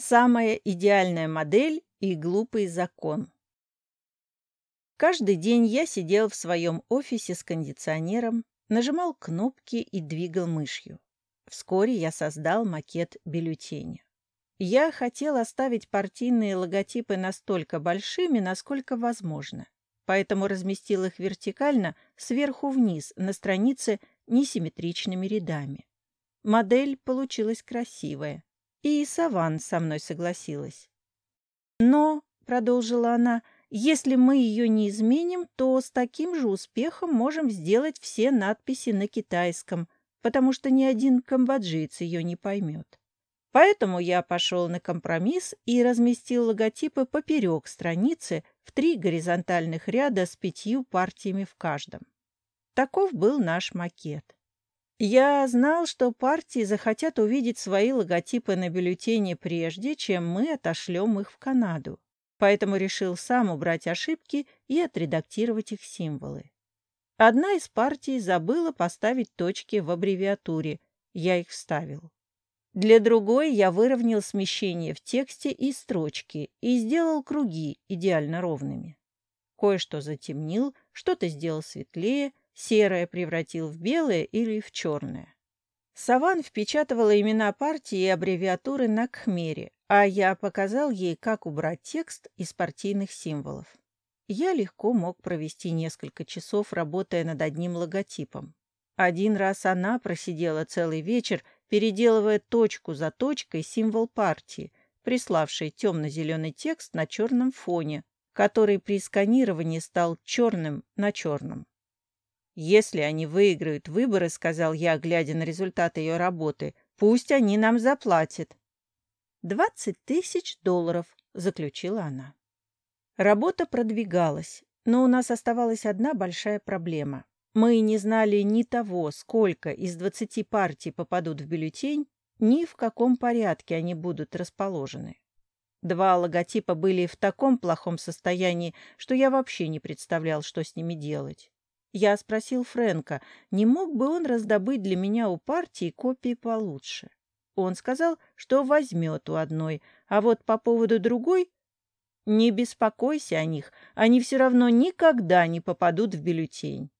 Самая идеальная модель и глупый закон. Каждый день я сидел в своем офисе с кондиционером, нажимал кнопки и двигал мышью. Вскоре я создал макет бюллетеня. Я хотел оставить партийные логотипы настолько большими, насколько возможно, поэтому разместил их вертикально сверху вниз на странице несимметричными рядами. Модель получилась красивая, и Саван со мной согласилась. «Но», — продолжила она, — «если мы ее не изменим, то с таким же успехом можем сделать все надписи на китайском, потому что ни один камбоджиец ее не поймет. Поэтому я пошел на компромисс и разместил логотипы поперек страницы в три горизонтальных ряда с пятью партиями в каждом. Таков был наш макет. Я знал, что партии захотят увидеть свои логотипы на бюллетене прежде, чем мы отошлем их в Канаду, поэтому решил сам убрать ошибки и отредактировать их символы. Одна из партий забыла поставить точки в аббревиатуре, я их вставил. Для другой я выровнял смещение в тексте и строчки и сделал круги идеально ровными. Кое-что затемнил, что-то сделал светлее, серое превратил в белое или в черное. Саван впечатывала имена партии и аббревиатуры на кхмере, а я показал ей, как убрать текст из партийных символов. Я легко мог провести несколько часов, работая над одним логотипом. Один раз она просидела целый вечер, переделывая точку за точкой символ партии, приславший темно-зеленый текст на черном фоне, который при сканировании стал черным на черном. «Если они выиграют выборы, — сказал я, глядя на результат ее работы, — пусть они нам заплатят». «Двадцать тысяч долларов», — заключила она. Работа продвигалась, но у нас оставалась одна большая проблема. Мы не знали ни того, сколько из двадцати партий попадут в бюллетень, ни в каком порядке они будут расположены. Два логотипа были в таком плохом состоянии, что я вообще не представлял, что с ними делать. Я спросил Фрэнка, не мог бы он раздобыть для меня у партии копии получше. Он сказал, что возьмет у одной, а вот по поводу другой... Не беспокойся о них, они все равно никогда не попадут в бюллетень.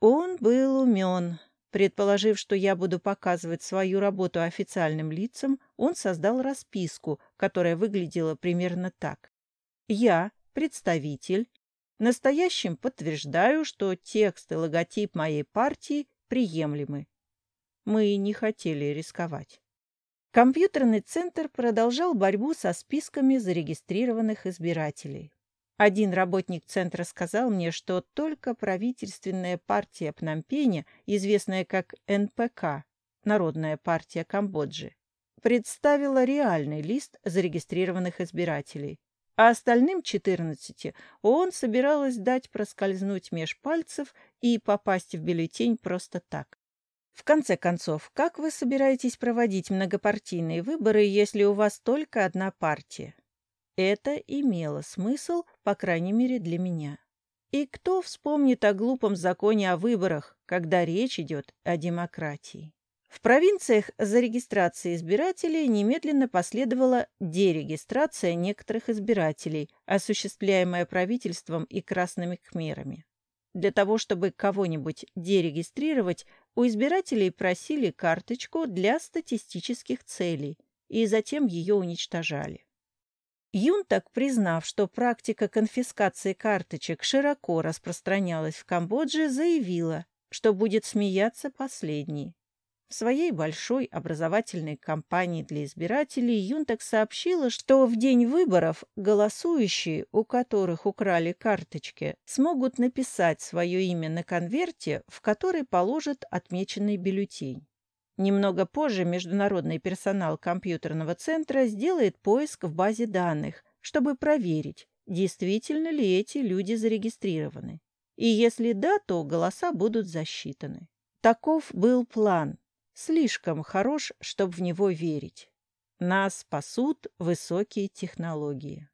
Он был умен. Предположив, что я буду показывать свою работу официальным лицам, он создал расписку, которая выглядела примерно так. Я, представитель, Настоящим подтверждаю, что текст и логотип моей партии приемлемы. Мы не хотели рисковать. Компьютерный центр продолжал борьбу со списками зарегистрированных избирателей. Один работник центра сказал мне, что только правительственная партия Пномпеня, известная как НПК, Народная партия Камбоджи, представила реальный лист зарегистрированных избирателей, а остальным четырнадцати он собиралась дать проскользнуть меж пальцев и попасть в бюллетень просто так. В конце концов, как вы собираетесь проводить многопартийные выборы, если у вас только одна партия? Это имело смысл, по крайней мере, для меня. И кто вспомнит о глупом законе о выборах, когда речь идет о демократии? В провинциях за регистрацией избирателей немедленно последовала дерегистрация некоторых избирателей, осуществляемая правительством и красными кхмерами. Для того, чтобы кого-нибудь дерегистрировать, у избирателей просили карточку для статистических целей и затем ее уничтожали. Юнтак, признав, что практика конфискации карточек широко распространялась в Камбодже, заявила, что будет смеяться последней. В своей большой образовательной кампании для избирателей Юнтек сообщила, что в день выборов голосующие, у которых украли карточки, смогут написать свое имя на конверте, в который положат отмеченный бюллетень. Немного позже международный персонал компьютерного центра сделает поиск в базе данных, чтобы проверить, действительно ли эти люди зарегистрированы. И если да, то голоса будут засчитаны. Таков был план, слишком хорош, чтобы в него верить. Нас спасут высокие технологии.